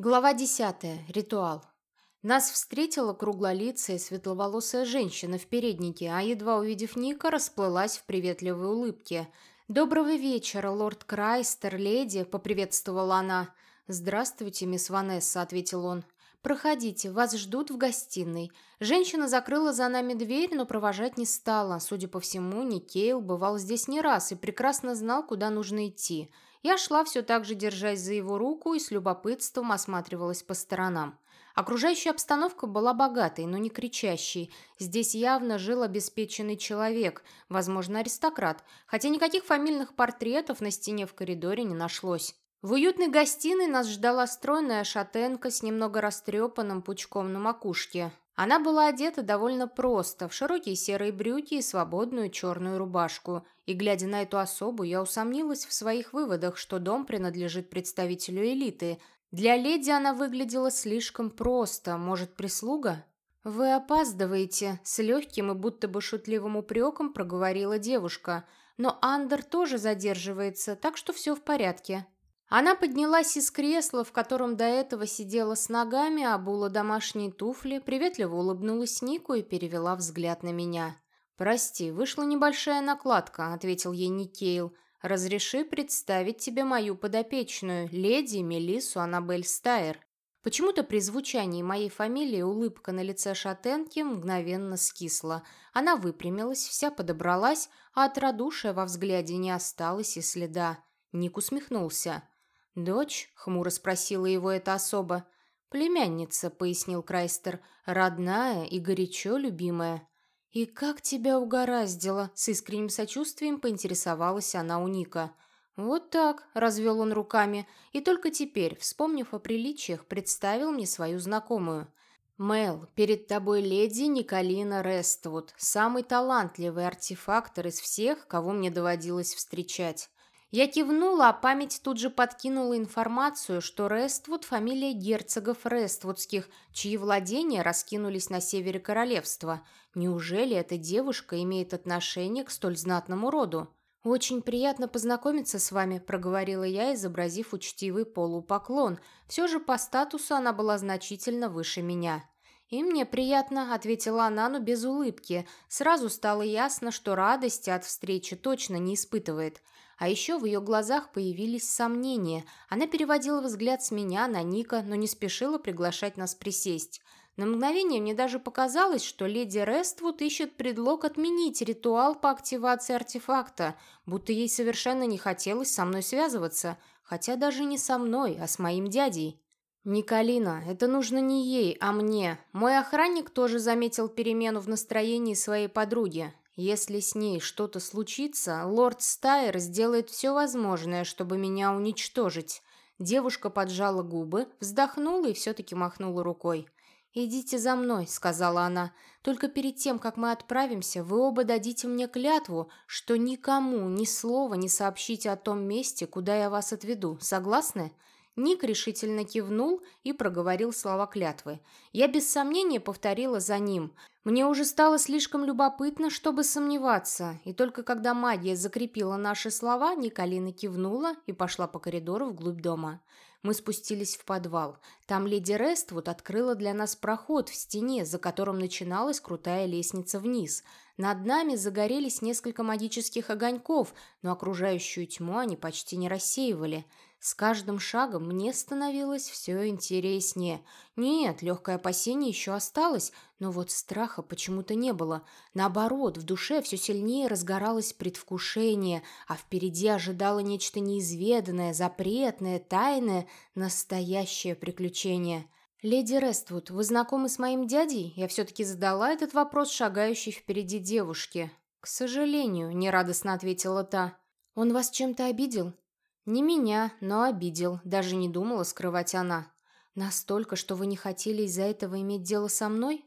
Глава 10. Ритуал. Нас встретила круглолицая светловолосая женщина в переднике, а едва увидев Ника, расплылась в приветливой улыбке. «Доброго вечера, лорд Крайстер, леди!» — поприветствовала она. «Здравствуйте, мисс Ванесса», — ответил он. «Проходите, вас ждут в гостиной». Женщина закрыла за нами дверь, но провожать не стала. Судя по всему, Никейл бывал здесь не раз и прекрасно знал, куда нужно идти. Я шла все так же, держась за его руку, и с любопытством осматривалась по сторонам. Окружающая обстановка была богатой, но не кричащей. Здесь явно жил обеспеченный человек, возможно, аристократ, хотя никаких фамильных портретов на стене в коридоре не нашлось. В уютной гостиной нас ждала стройная шатенка с немного растрепанным пучком на макушке. Она была одета довольно просто, в широкие серые брюки и свободную черную рубашку. И, глядя на эту особу, я усомнилась в своих выводах, что дом принадлежит представителю элиты. Для леди она выглядела слишком просто. Может, прислуга? «Вы опаздываете», — с легким и будто бы шутливым упреком проговорила девушка. «Но Андер тоже задерживается, так что все в порядке». Она поднялась из кресла, в котором до этого сидела с ногами, обула домашние туфли, приветливо улыбнулась Нику и перевела взгляд на меня. «Прости, вышла небольшая накладка», — ответил ей Никейл. «Разреши представить тебе мою подопечную, леди Мелиссу Аннабель Стайер». Почему-то при звучании моей фамилии улыбка на лице шатенки мгновенно скисла. Она выпрямилась, вся подобралась, а от радушия во взгляде не осталось и следа. Ник усмехнулся. «Дочь?» — хмуро спросила его эта особа. «Племянница», — пояснил Крайстер, — «родная и горячо любимая». «И как тебя угораздило?» — с искренним сочувствием поинтересовалась она у Ника. «Вот так», — развел он руками, и только теперь, вспомнив о приличиях, представил мне свою знакомую. «Мэл, перед тобой леди Николина Рествуд, самый талантливый артефактор из всех, кого мне доводилось встречать. Я кивнула, а память тут же подкинула информацию, что Рествуд – фамилия герцогов Рествудских, чьи владения раскинулись на севере королевства. Неужели эта девушка имеет отношение к столь знатному роду? «Очень приятно познакомиться с вами», – проговорила я, изобразив учтивый полупоклон. Все же по статусу она была значительно выше меня. «И мне приятно», — ответила она, но без улыбки. Сразу стало ясно, что радости от встречи точно не испытывает. А еще в ее глазах появились сомнения. Она переводила взгляд с меня на Ника, но не спешила приглашать нас присесть. На мгновение мне даже показалось, что леди Рествуд ищет предлог отменить ритуал по активации артефакта, будто ей совершенно не хотелось со мной связываться, хотя даже не со мной, а с моим дядей. «Николина, это нужно не ей, а мне. Мой охранник тоже заметил перемену в настроении своей подруги. Если с ней что-то случится, лорд Стайер сделает все возможное, чтобы меня уничтожить. Девушка поджала губы, вздохнула и все-таки махнула рукой. «Идите за мной», — сказала она. «Только перед тем, как мы отправимся, вы оба дадите мне клятву, что никому ни слова не сообщите о том месте, куда я вас отведу. Согласны?» Ник решительно кивнул и проговорил слова клятвы. Я без сомнения повторила за ним. Мне уже стало слишком любопытно, чтобы сомневаться, и только когда магия закрепила наши слова, Николина кивнула и пошла по коридору вглубь дома. Мы спустились в подвал. Там леди Рествуд открыла для нас проход в стене, за которым начиналась крутая лестница вниз. Над нами загорелись несколько магических огоньков, но окружающую тьму они почти не рассеивали. С каждым шагом мне становилось все интереснее. Нет, легкое опасение еще осталось, но вот страха почему-то не было. Наоборот, в душе все сильнее разгоралось предвкушение, а впереди ожидало нечто неизведанное, запретное, тайное, настоящее приключение. «Леди Рествуд, вы знакомы с моим дядей?» Я все-таки задала этот вопрос шагающей впереди девушке. «К сожалению», — нерадостно ответила та. «Он вас чем-то обидел?» «Не меня, но обидел», — даже не думала скрывать она. «Настолько, что вы не хотели из-за этого иметь дело со мной?»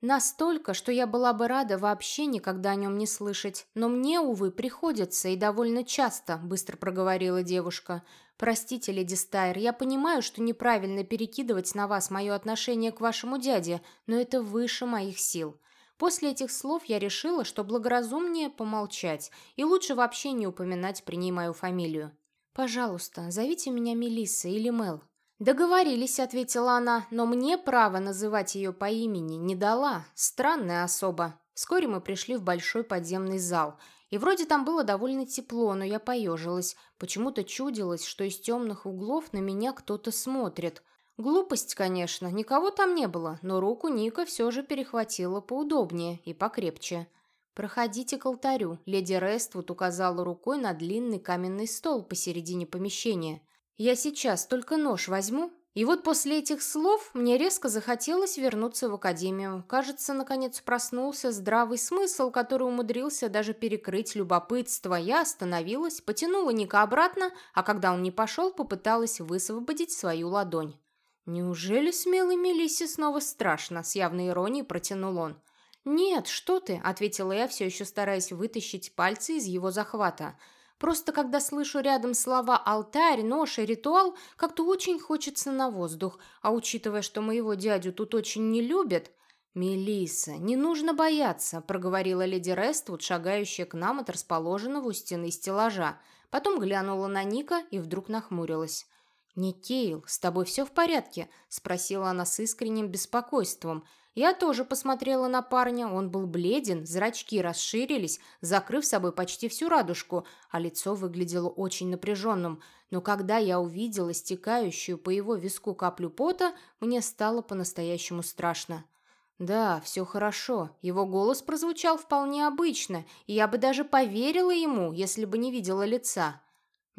«Настолько, что я была бы рада вообще никогда о нем не слышать. Но мне, увы, приходится, и довольно часто», — быстро проговорила девушка. «Простите, леди Стайр, я понимаю, что неправильно перекидывать на вас мое отношение к вашему дяде, но это выше моих сил». После этих слов я решила, что благоразумнее помолчать, и лучше вообще не упоминать при ней мою фамилию. «Пожалуйста, зовите меня Мелисса или Мел». «Договорились», — ответила она, «но мне право называть ее по имени не дала. Странная особа». Вскоре мы пришли в большой подземный зал. И вроде там было довольно тепло, но я поежилась. Почему-то чудилось, что из темных углов на меня кто-то смотрит. Глупость, конечно, никого там не было, но руку Ника все же перехватила поудобнее и покрепче. «Проходите к алтарю», — леди Рествуд указала рукой на длинный каменный стол посередине помещения. «Я сейчас только нож возьму». И вот после этих слов мне резко захотелось вернуться в академию. Кажется, наконец проснулся здравый смысл, который умудрился даже перекрыть любопытство. Я остановилась, потянула Ника обратно, а когда он не пошел, попыталась высвободить свою ладонь. «Неужели смелый Мелиссе снова страшно?» — с явной иронией протянул он. «Нет, что ты», — ответила я, все еще стараясь вытащить пальцы из его захвата. «Просто когда слышу рядом слова «алтарь», «нож» и «ритуал», как-то очень хочется на воздух, а учитывая, что моего дядю тут очень не любят...» Мелисса, не нужно бояться», — проговорила леди Рествуд, шагающая к нам от расположенного у стены стеллажа. Потом глянула на Ника и вдруг нахмурилась. «Никейл, с тобой все в порядке?» — спросила она с искренним беспокойством. Я тоже посмотрела на парня, он был бледен, зрачки расширились, закрыв собой почти всю радужку, а лицо выглядело очень напряженным. Но когда я увидела стекающую по его виску каплю пота, мне стало по-настоящему страшно. «Да, все хорошо. Его голос прозвучал вполне обычно, и я бы даже поверила ему, если бы не видела лица».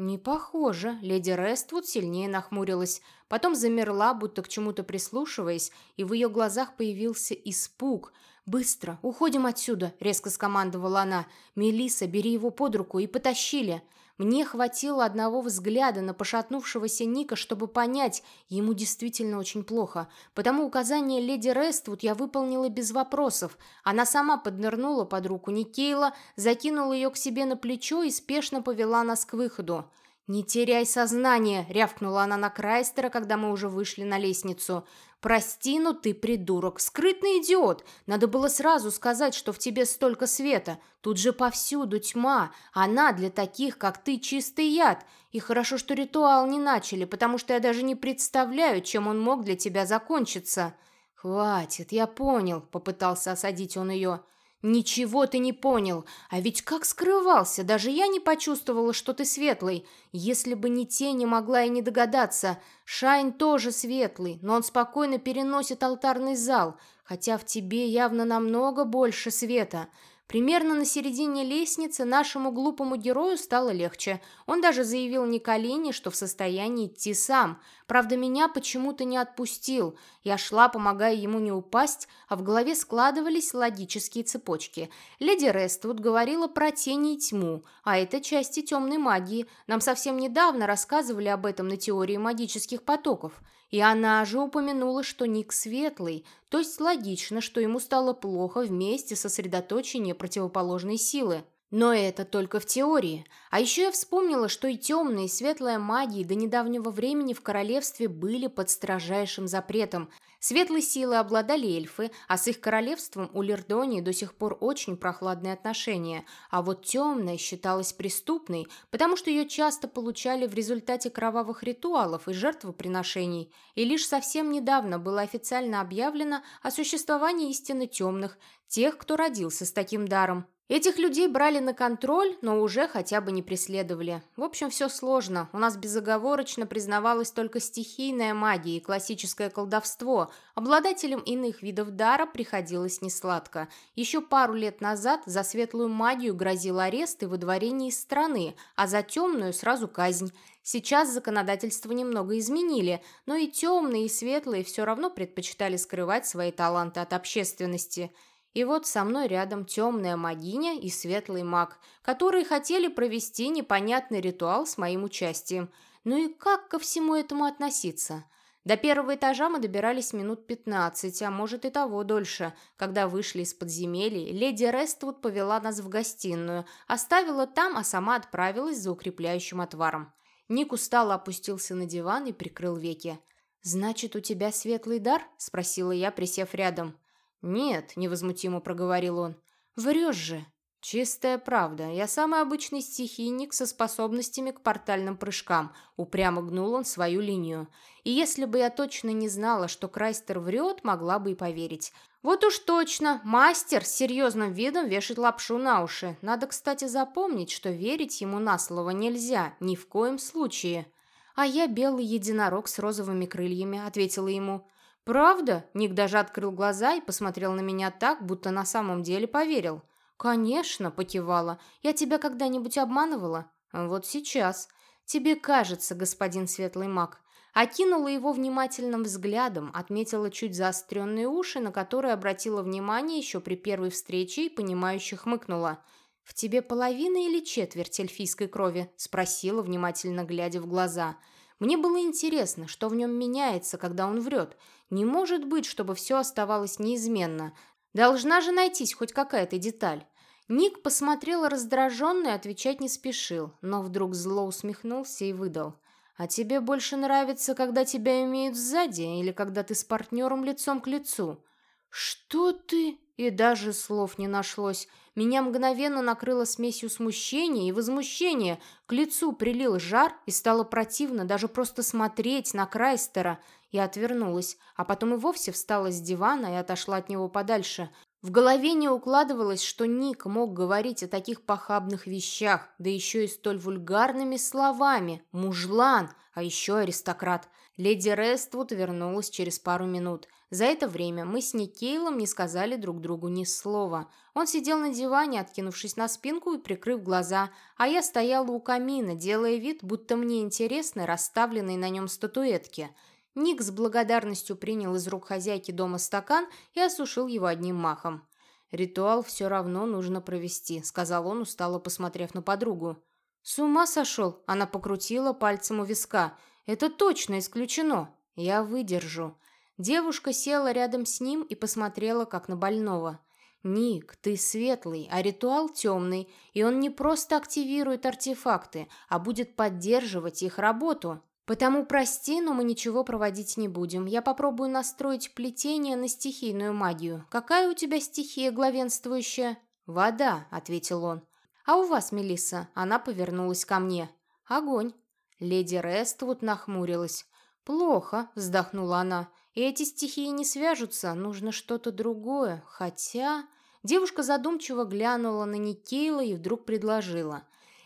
«Не похоже». Леди Рествуд сильнее нахмурилась, потом замерла, будто к чему-то прислушиваясь, и в ее глазах появился испуг. «Быстро, уходим отсюда!» — резко скомандовала она. Мелиса, бери его под руку и потащили!» Мне хватило одного взгляда на пошатнувшегося Ника, чтобы понять, ему действительно очень плохо. Потому указание леди Рествуд я выполнила без вопросов. Она сама поднырнула под руку Никейла, закинула ее к себе на плечо и спешно повела нас к выходу. «Не теряй сознание!» — рявкнула она на Крайстера, когда мы уже вышли на лестницу. «Прости, но ты придурок, скрытный идиот. Надо было сразу сказать, что в тебе столько света. Тут же повсюду тьма. Она для таких, как ты, чистый яд. И хорошо, что ритуал не начали, потому что я даже не представляю, чем он мог для тебя закончиться». «Хватит, я понял», — попытался осадить он ее. «Ничего ты не понял. А ведь как скрывался, даже я не почувствовала, что ты светлый. Если бы не тени, могла и не догадаться. Шайн тоже светлый, но он спокойно переносит алтарный зал, хотя в тебе явно намного больше света. Примерно на середине лестницы нашему глупому герою стало легче. Он даже заявил Николине, что в состоянии идти сам. Правда, меня почему-то не отпустил. Я шла, помогая ему не упасть, а в голове складывались логические цепочки. Леди Рествуд говорила про тени и тьму, а это части темной магии. Нам совсем недавно рассказывали об этом на теории магических потоков. И она же упомянула, что Ник светлый, то есть логично, что ему стало плохо вместе сосредоточения противоположной силы. Но это только в теории. А еще я вспомнила, что и темная, и светлая магии до недавнего времени в королевстве были под строжайшим запретом. Светлой силой обладали эльфы, а с их королевством у Лердонии до сих пор очень прохладные отношения. А вот темная считалась преступной, потому что ее часто получали в результате кровавых ритуалов и жертвоприношений. И лишь совсем недавно было официально объявлено о существовании истинно темных, тех, кто родился с таким даром. Этих людей брали на контроль, но уже хотя бы не преследовали. В общем, все сложно. У нас безоговорочно признавалась только стихийная магия и классическое колдовство. Обладателям иных видов дара приходилось несладко. Еще пару лет назад за светлую магию грозил арест и выдворение из страны, а за темную сразу казнь. Сейчас законодательство немного изменили, но и темные, и светлые все равно предпочитали скрывать свои таланты от общественности – и вот со мной рядом темная магиня и светлый маг, которые хотели провести непонятный ритуал с моим участием. Ну и как ко всему этому относиться? До первого этажа мы добирались минут пятнадцать, а может и того дольше. Когда вышли из подземелья, леди Рествуд повела нас в гостиную, оставила там, а сама отправилась за укрепляющим отваром. Ник устало опустился на диван и прикрыл веки. «Значит, у тебя светлый дар?» – спросила я, присев рядом. «Нет», — невозмутимо проговорил он. «Врешь же». «Чистая правда. Я самый обычный стихийник со способностями к портальным прыжкам», — упрямо гнул он свою линию. «И если бы я точно не знала, что Крайстер врет, могла бы и поверить. Вот уж точно, мастер с серьезным видом вешает лапшу на уши. Надо, кстати, запомнить, что верить ему на слово нельзя, ни в коем случае». «А я белый единорог с розовыми крыльями», — ответила ему. «Правда?» — Ник даже открыл глаза и посмотрел на меня так, будто на самом деле поверил. «Конечно», — покивала. «Я тебя когда-нибудь обманывала?» «Вот сейчас. Тебе кажется, господин светлый маг». Окинула его внимательным взглядом, отметила чуть заостренные уши, на которые обратила внимание еще при первой встрече и понимающе хмыкнула. «В тебе половина или четверть эльфийской крови?» — спросила, внимательно глядя в глаза. Мне было интересно, что в нем меняется, когда он врет. Не может быть, чтобы все оставалось неизменно. Должна же найтись хоть какая-то деталь. Ник посмотрел раздраженно и отвечать не спешил, но вдруг зло усмехнулся и выдал. «А тебе больше нравится, когда тебя имеют сзади или когда ты с партнером лицом к лицу?» «Что ты?» И даже слов не нашлось. Меня мгновенно накрыло смесью смущения и возмущения. К лицу прилил жар и стало противно даже просто смотреть на Крайстера. Я отвернулась, а потом и вовсе встала с дивана и отошла от него подальше. В голове не укладывалось, что Ник мог говорить о таких похабных вещах, да еще и столь вульгарными словами. Мужлан, а еще аристократ. Леди Рествуд вернулась через пару минут. За это время мы с Никейлом не сказали друг другу ни слова. Он сидел на диване, откинувшись на спинку и прикрыв глаза, а я стояла у камина, делая вид, будто мне интересны расставленные на нем статуэтки – Ник с благодарностью принял из рук хозяйки дома стакан и осушил его одним махом. «Ритуал все равно нужно провести», — сказал он, устало посмотрев на подругу. «С ума сошел?» — она покрутила пальцем у виска. «Это точно исключено. Я выдержу». Девушка села рядом с ним и посмотрела, как на больного. «Ник, ты светлый, а ритуал темный, и он не просто активирует артефакты, а будет поддерживать их работу. Потому прости, но мы ничего проводить не будем. Я попробую настроить плетение на стихийную магию. Какая у тебя стихия главенствующая? Вода, ответил он. А у вас, Мелисса? Она повернулась ко мне. Огонь. Леди Рествуд нахмурилась. Плохо, вздохнула она. И эти стихии не свяжутся, нужно что-то другое. Хотя... Девушка задумчиво глянула на Никейла и вдруг предложила.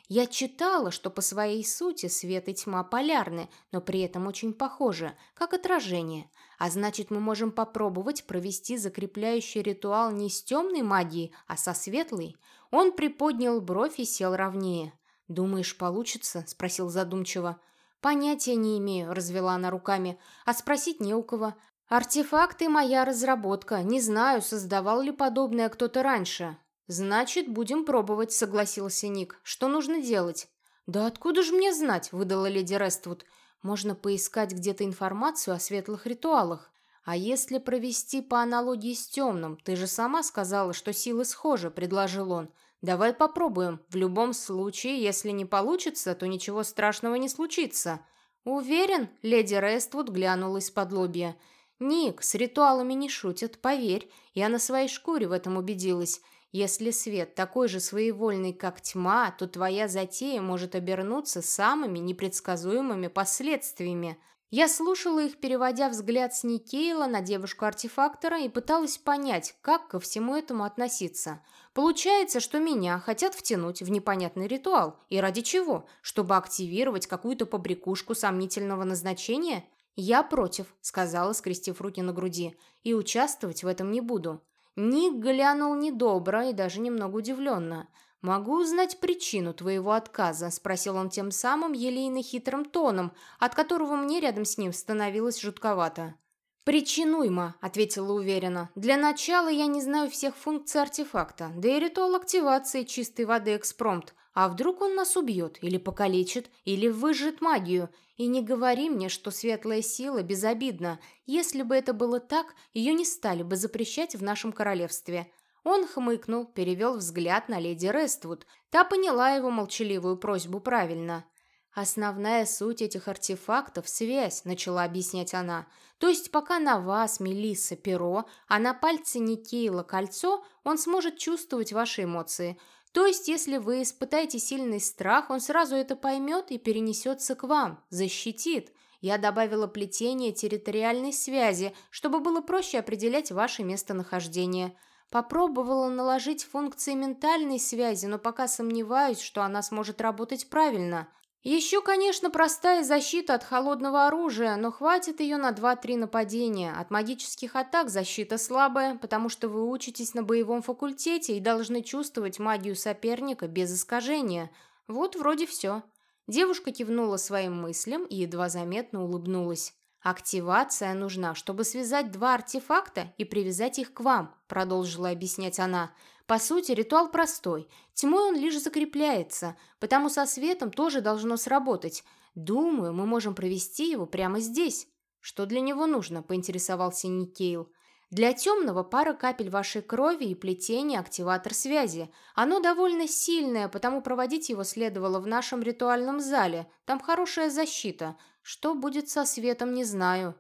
Я читала, что по своей сути свет и тьма полярны, но при этом очень похожи, как отражение. А значит, мы можем попробовать провести закрепляющий ритуал не с темной магией, а со светлой. Он приподнял бровь и сел ровнее. «Думаешь, получится?» – спросил задумчиво. «Понятия не имею», – развела она руками. «А спросить не у кого. Артефакты – моя разработка. Не знаю, создавал ли подобное кто-то раньше. «Значит, будем пробовать», — согласился Ник. «Что нужно делать?» «Да откуда же мне знать?» — выдала леди Рествуд. «Можно поискать где-то информацию о светлых ритуалах. А если провести по аналогии с темным? Ты же сама сказала, что силы схожи», — предложил он. «Давай попробуем. В любом случае, если не получится, то ничего страшного не случится». «Уверен?» — леди Рествуд глянула из-под лобья. «Ник, с ритуалами не шутят, поверь. Я на своей шкуре в этом убедилась. Если свет такой же своевольный, как тьма, то твоя затея может обернуться самыми непредсказуемыми последствиями. Я слушала их, переводя взгляд с Никейла на девушку-артефактора и пыталась понять, как ко всему этому относиться. Получается, что меня хотят втянуть в непонятный ритуал. И ради чего? Чтобы активировать какую-то побрякушку сомнительного назначения? «Я против», — сказала, скрестив руки на груди, — «и участвовать в этом не буду». Ник глянул недобро и даже немного удивленно. «Могу узнать причину твоего отказа?» – спросил он тем самым елейно-хитрым тоном, от которого мне рядом с ним становилось жутковато. «Причинуемо», — ответила уверенно. «Для начала я не знаю всех функций артефакта, да и ритуал активации чистой воды экспромт. А вдруг он нас убьет, или покалечит, или выжжет магию? И не говори мне, что светлая сила безобидна. Если бы это было так, ее не стали бы запрещать в нашем королевстве». Он хмыкнул, перевел взгляд на леди Рествуд. Та поняла его молчаливую просьбу правильно. «Основная суть этих артефактов – связь», – начала объяснять она. «То есть пока на вас, Мелисса, перо, а на пальце Никейла кольцо, он сможет чувствовать ваши эмоции. То есть, если вы испытаете сильный страх, он сразу это поймет и перенесется к вам, защитит. Я добавила плетение территориальной связи, чтобы было проще определять ваше местонахождение. Попробовала наложить функции ментальной связи, но пока сомневаюсь, что она сможет работать правильно. Еще, конечно, простая защита от холодного оружия, но хватит ее на 2-3 нападения. От магических атак защита слабая, потому что вы учитесь на боевом факультете и должны чувствовать магию соперника без искажения. Вот вроде все. Девушка кивнула своим мыслям и едва заметно улыбнулась. «Активация нужна, чтобы связать два артефакта и привязать их к вам», продолжила объяснять она. «По сути, ритуал простой. Тьмой он лишь закрепляется, потому со светом тоже должно сработать. Думаю, мы можем провести его прямо здесь». «Что для него нужно?» – поинтересовался Никейл. Для темного пара капель вашей крови и плетения активатор связи. Оно довольно сильное, потому проводить его следовало в нашем ритуальном зале. Там хорошая защита. Что будет со светом, не знаю.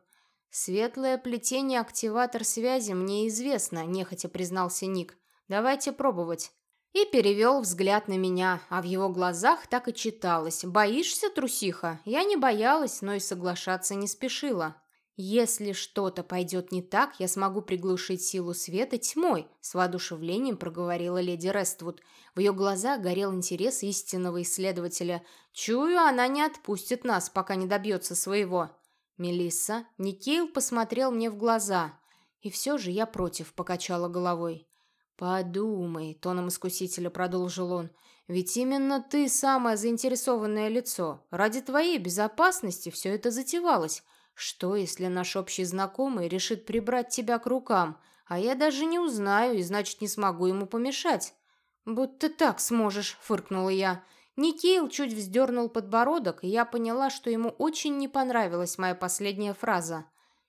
Светлое плетение активатор связи мне известно, нехотя признался Ник. Давайте пробовать. И перевел взгляд на меня, а в его глазах так и читалось. «Боишься, трусиха?» Я не боялась, но и соглашаться не спешила. «Если что-то пойдет не так, я смогу приглушить силу света тьмой», — с воодушевлением проговорила леди Рествуд. В ее глазах горел интерес истинного исследователя. «Чую, она не отпустит нас, пока не добьется своего». «Мелисса», Никейл посмотрел мне в глаза. «И все же я против», — покачала головой. «Подумай», — тоном искусителя продолжил он, — «ведь именно ты самое заинтересованное лицо. Ради твоей безопасности все это затевалось». Что, если наш общий знакомый решит прибрать тебя к рукам, а я даже не узнаю и, значит, не смогу ему помешать?» «Будто так сможешь», — фыркнула я. Никейл чуть вздернул подбородок, и я поняла, что ему очень не понравилась моя последняя фраза.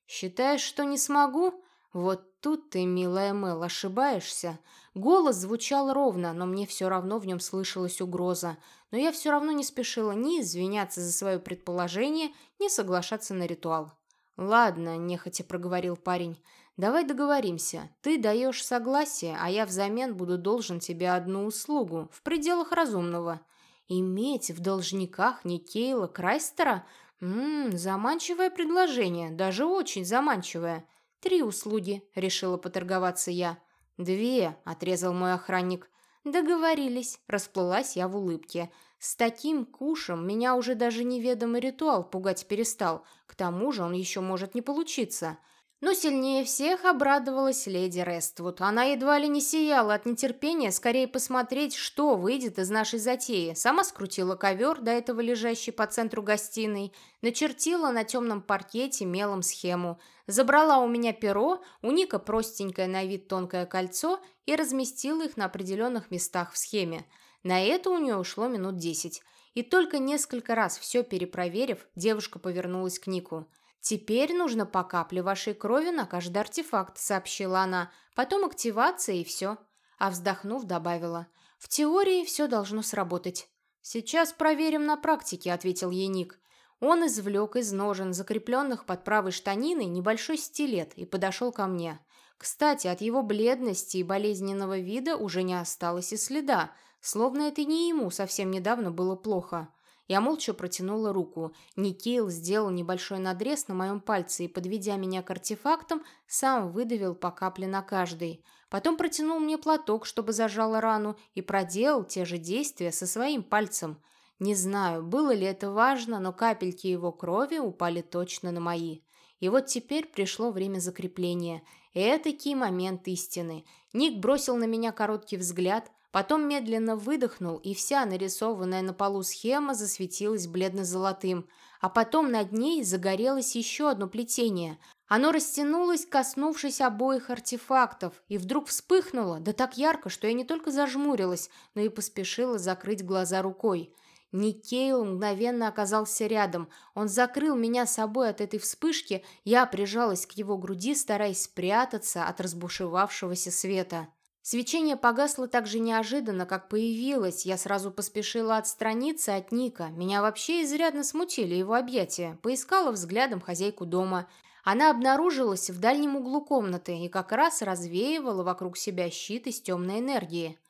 «Считаешь, что не смогу?» «Вот тут ты, милая Мэл, ошибаешься. Голос звучал ровно, но мне все равно в нем слышалась угроза. Но я все равно не спешила ни извиняться за свое предположение, ни соглашаться на ритуал. «Ладно», — нехотя проговорил парень, — «давай договоримся. Ты даешь согласие, а я взамен буду должен тебе одну услугу, в пределах разумного. Иметь в должниках Никейла Крайстера? Ммм, заманчивое предложение, даже очень заманчивое. Три услуги», — решила поторговаться я. «Две», — отрезал мой охранник. «Договорились», — расплылась я в улыбке. «С таким кушем меня уже даже неведомый ритуал пугать перестал. К тому же он еще может не получиться». Но сильнее всех обрадовалась леди Рествуд. Она едва ли не сияла от нетерпения скорее посмотреть, что выйдет из нашей затеи. Сама скрутила ковер, до этого лежащий по центру гостиной, начертила на темном паркете мелом схему, забрала у меня перо, у Ника простенькое на вид тонкое кольцо и разместила их на определенных местах в схеме. На это у нее ушло минут десять. И только несколько раз все перепроверив, девушка повернулась к Нику – «Теперь нужно по капле вашей крови на каждый артефакт», — сообщила она. «Потом активация и все». А вздохнув, добавила. «В теории все должно сработать». «Сейчас проверим на практике», — ответил ей Ник. Он извлек из ножен, закрепленных под правой штаниной, небольшой стилет и подошел ко мне. Кстати, от его бледности и болезненного вида уже не осталось и следа, словно это не ему совсем недавно было плохо. Я молча протянула руку. Никейл сделал небольшой надрез на моем пальце и, подведя меня к артефактам, сам выдавил по капле на каждый. Потом протянул мне платок, чтобы зажала рану, и проделал те же действия со своим пальцем. Не знаю, было ли это важно, но капельки его крови упали точно на мои. И вот теперь пришло время закрепления. Этакий момент истины. Ник бросил на меня короткий взгляд, Потом медленно выдохнул, и вся нарисованная на полу схема засветилась бледно-золотым. А потом над ней загорелось еще одно плетение. Оно растянулось, коснувшись обоих артефактов, и вдруг вспыхнуло, да так ярко, что я не только зажмурилась, но и поспешила закрыть глаза рукой. Никейл мгновенно оказался рядом. Он закрыл меня собой от этой вспышки, я прижалась к его груди, стараясь спрятаться от разбушевавшегося света. Свечение погасло так же неожиданно, как появилось. Я сразу поспешила отстраниться от Ника. Меня вообще изрядно смутили его объятия. Поискала взглядом хозяйку дома. Она обнаружилась в дальнем углу комнаты и как раз развеивала вокруг себя щит из темной энергии.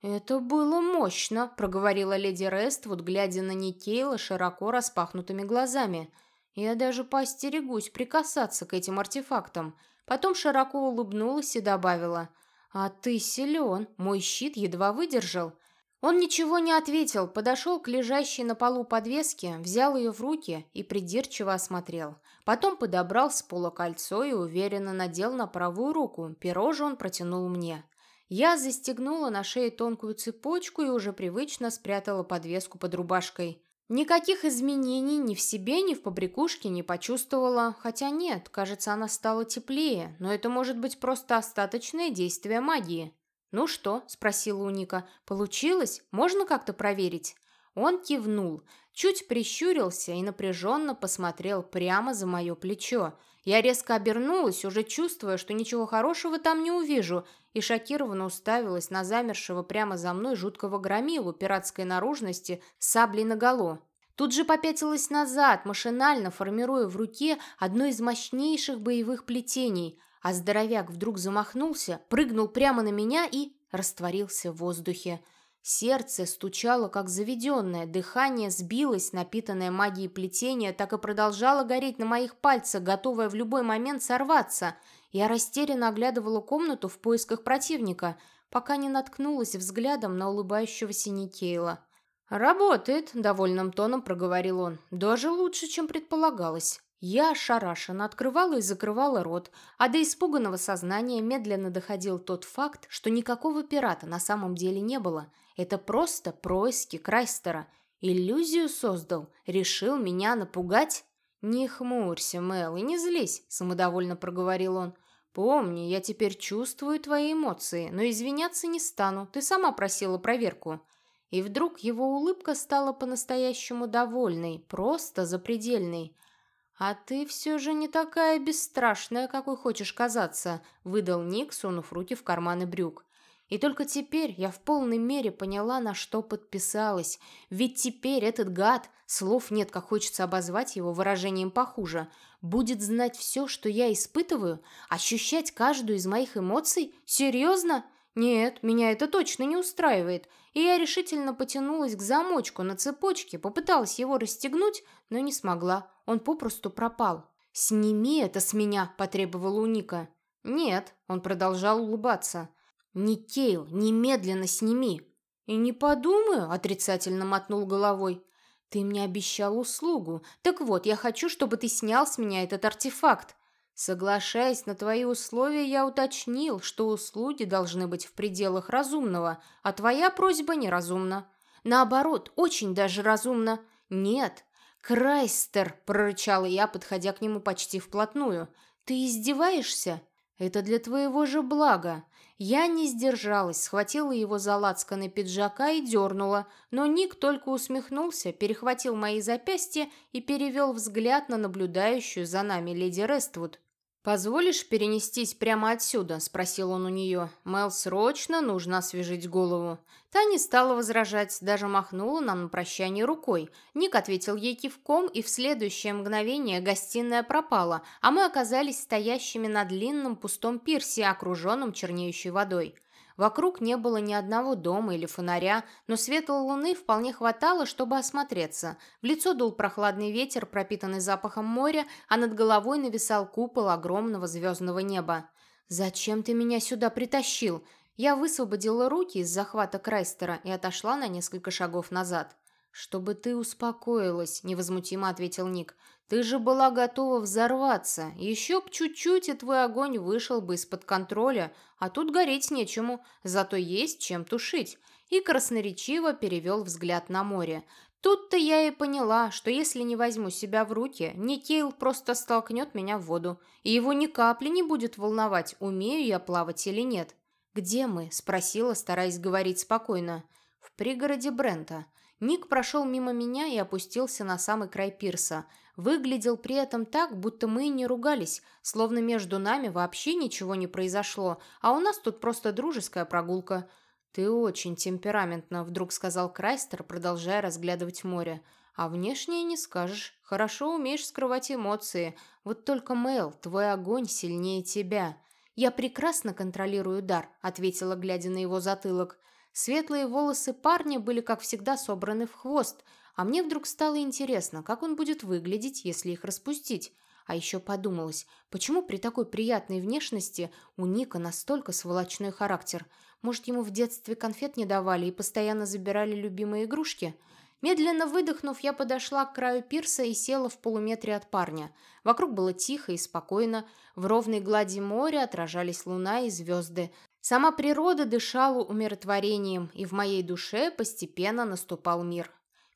«Это было мощно», — проговорила леди Рествуд, глядя на Никейла широко распахнутыми глазами. «Я даже поостерегусь прикасаться к этим артефактам». Потом широко улыбнулась и добавила. «А ты силен, мой щит едва выдержал». Он ничего не ответил, подошел к лежащей на полу подвеске, взял ее в руки и придирчиво осмотрел. Потом подобрал с пола кольцо и уверенно надел на правую руку, перо он протянул мне. Я застегнула на шее тонкую цепочку и уже привычно спрятала подвеску под рубашкой. Никаких изменений ни в себе, ни в побрякушке не почувствовала, хотя нет, кажется, она стала теплее, но это может быть просто остаточное действие магии. «Ну что?» – спросила у Ника. «Получилось? Можно как-то проверить?» Он кивнул, чуть прищурился и напряженно посмотрел прямо за мое плечо. Я резко обернулась, уже чувствуя, что ничего хорошего там не увижу, и шокированно уставилась на замершего прямо за мной жуткого громилу пиратской наружности с саблей наголо. Тут же попятилась назад, машинально формируя в руке одно из мощнейших боевых плетений, а здоровяк вдруг замахнулся, прыгнул прямо на меня и растворился в воздухе. Сердце стучало, как заведенное, дыхание сбилось, напитанное магией плетения, так и продолжало гореть на моих пальцах, готовое в любой момент сорваться. Я растерянно оглядывала комнату в поисках противника, пока не наткнулась взглядом на улыбающегося Никейла. «Работает», — довольным тоном проговорил он. «Даже лучше, чем предполагалось». Я ошарашенно открывала и закрывала рот, а до испуганного сознания медленно доходил тот факт, что никакого пирата на самом деле не было. Это просто происки Крайстера. Иллюзию создал, решил меня напугать. «Не хмурься, Мел, и не злись», — самодовольно проговорил он. «Помни, я теперь чувствую твои эмоции, но извиняться не стану, ты сама просила проверку». И вдруг его улыбка стала по-настоящему довольной, просто запредельной. «А ты все же не такая бесстрашная, какой хочешь казаться», — выдал Ник, сунув руки в карманы брюк. И только теперь я в полной мере поняла, на что подписалась. Ведь теперь этот гад, слов нет, как хочется обозвать его выражением похуже, будет знать все, что я испытываю, ощущать каждую из моих эмоций? Серьезно? Нет, меня это точно не устраивает. И я решительно потянулась к замочку на цепочке, попыталась его расстегнуть, но не смогла. Он попросту пропал. «Сними это с меня!» – потребовала у Ника. «Нет», – он продолжал улыбаться. «Никейл, немедленно сними!» «И не подумаю», – отрицательно мотнул головой. «Ты мне обещал услугу. Так вот, я хочу, чтобы ты снял с меня этот артефакт. Соглашаясь на твои условия, я уточнил, что услуги должны быть в пределах разумного, а твоя просьба неразумна. Наоборот, очень даже разумно. Нет. Крайстер, прорычала я, подходя к нему почти вплотную. Ты издеваешься? Это для твоего же блага. Я не сдержалась, схватила его за лацканы пиджака и дернула, но Ник только усмехнулся, перехватил мои запястья и перевел взгляд на наблюдающую за нами леди Рествуд. «Позволишь перенестись прямо отсюда?» – спросил он у нее. «Мел, срочно нужно освежить голову». Та не стала возражать, даже махнула нам на прощание рукой. Ник ответил ей кивком, и в следующее мгновение гостиная пропала, а мы оказались стоящими на длинном пустом пирсе, окруженном чернеющей водой. Вокруг не было ни одного дома или фонаря, но света луны вполне хватало, чтобы осмотреться. В лицо дул прохладный ветер, пропитанный запахом моря, а над головой нависал купол огромного звездного неба. «Зачем ты меня сюда притащил?» Я высвободила руки из захвата Крайстера и отошла на несколько шагов назад. «Чтобы ты успокоилась», — невозмутимо ответил Ник. «Ты же была готова взорваться. Еще б чуть-чуть, и твой огонь вышел бы из-под контроля, а тут гореть нечему, зато есть чем тушить». И красноречиво перевел взгляд на море. Тут-то я и поняла, что если не возьму себя в руки, Никейл просто столкнет меня в воду, и его ни капли не будет волновать, умею я плавать или нет. «Где мы?» – спросила, стараясь говорить спокойно. «В пригороде Брента». Ник прошел мимо меня и опустился на самый край пирса. Выглядел при этом так, будто мы и не ругались, словно между нами вообще ничего не произошло, а у нас тут просто дружеская прогулка. «Ты очень темпераментно», — вдруг сказал Крайстер, продолжая разглядывать море. «А внешне не скажешь. Хорошо умеешь скрывать эмоции. Вот только, Мэл, твой огонь сильнее тебя». «Я прекрасно контролирую дар», — ответила, глядя на его затылок. Светлые волосы парня были, как всегда, собраны в хвост, а мне вдруг стало интересно, как он будет выглядеть, если их распустить. А еще подумалось, почему при такой приятной внешности у Ника настолько сволочной характер? Может, ему в детстве конфет не давали и постоянно забирали любимые игрушки? Медленно выдохнув, я подошла к краю пирса и села в полуметре от парня. Вокруг было тихо и спокойно. В ровной глади моря отражались луна и звезды. Сама природа дышала умиротворением, и в моей душе постепенно наступал мир.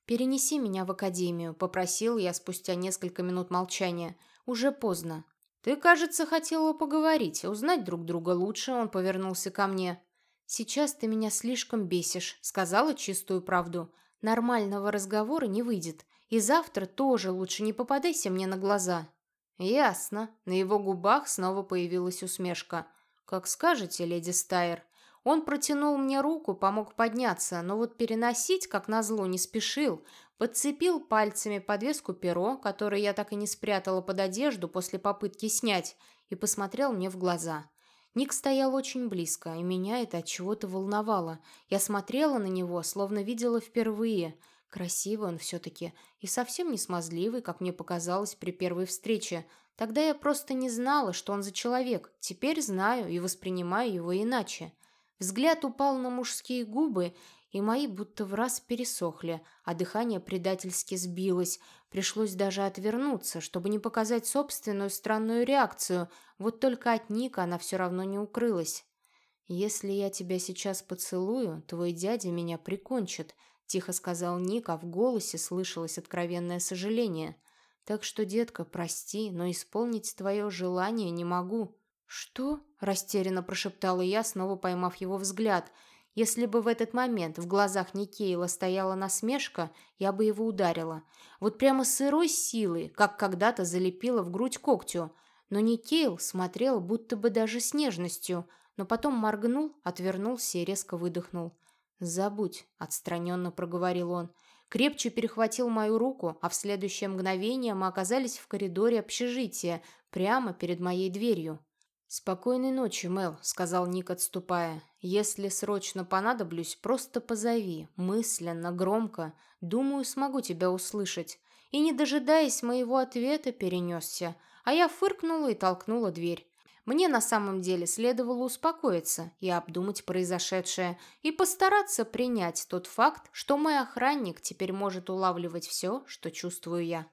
«Перенеси меня в академию», — попросил я спустя несколько минут молчания. «Уже поздно». «Ты, кажется, хотела поговорить, узнать друг друга лучше», — он повернулся ко мне. «Сейчас ты меня слишком бесишь», — сказала чистую правду. «Нормального разговора не выйдет, и завтра тоже лучше не попадайся мне на глаза». «Ясно». На его губах снова появилась усмешка. «Как скажете, леди Стайер». Он протянул мне руку, помог подняться, но вот переносить, как назло, не спешил. Подцепил пальцами подвеску перо, которое я так и не спрятала под одежду после попытки снять, и посмотрел мне в глаза. Ник стоял очень близко, и меня это от чего-то волновало. Я смотрела на него, словно видела впервые. Красивый он все-таки, и совсем не смазливый, как мне показалось при первой встрече. Тогда я просто не знала, что он за человек. Теперь знаю и воспринимаю его иначе. Взгляд упал на мужские губы, и мои будто в раз пересохли, а дыхание предательски сбилось. Пришлось даже отвернуться, чтобы не показать собственную странную реакцию, вот только от Ника она все равно не укрылась. «Если я тебя сейчас поцелую, твой дядя меня прикончит», — тихо сказал Ник, а в голосе слышалось откровенное сожаление. «Так что, детка, прости, но исполнить твое желание не могу». «Что?» – растерянно прошептала я, снова поймав его взгляд. Если бы в этот момент в глазах Никейла стояла насмешка, я бы его ударила. Вот прямо сырой силой, как когда-то залепила в грудь когтю. Но Никейл смотрел будто бы даже с нежностью, но потом моргнул, отвернулся и резко выдохнул. «Забудь», — отстраненно проговорил он. Крепче перехватил мою руку, а в следующее мгновение мы оказались в коридоре общежития, прямо перед моей дверью. «Спокойной ночи, Мел», — сказал Ник, отступая. «Если срочно понадоблюсь, просто позови, мысленно, громко. Думаю, смогу тебя услышать». И, не дожидаясь моего ответа, перенесся, а я фыркнула и толкнула дверь. Мне на самом деле следовало успокоиться и обдумать произошедшее, и постараться принять тот факт, что мой охранник теперь может улавливать все, что чувствую я.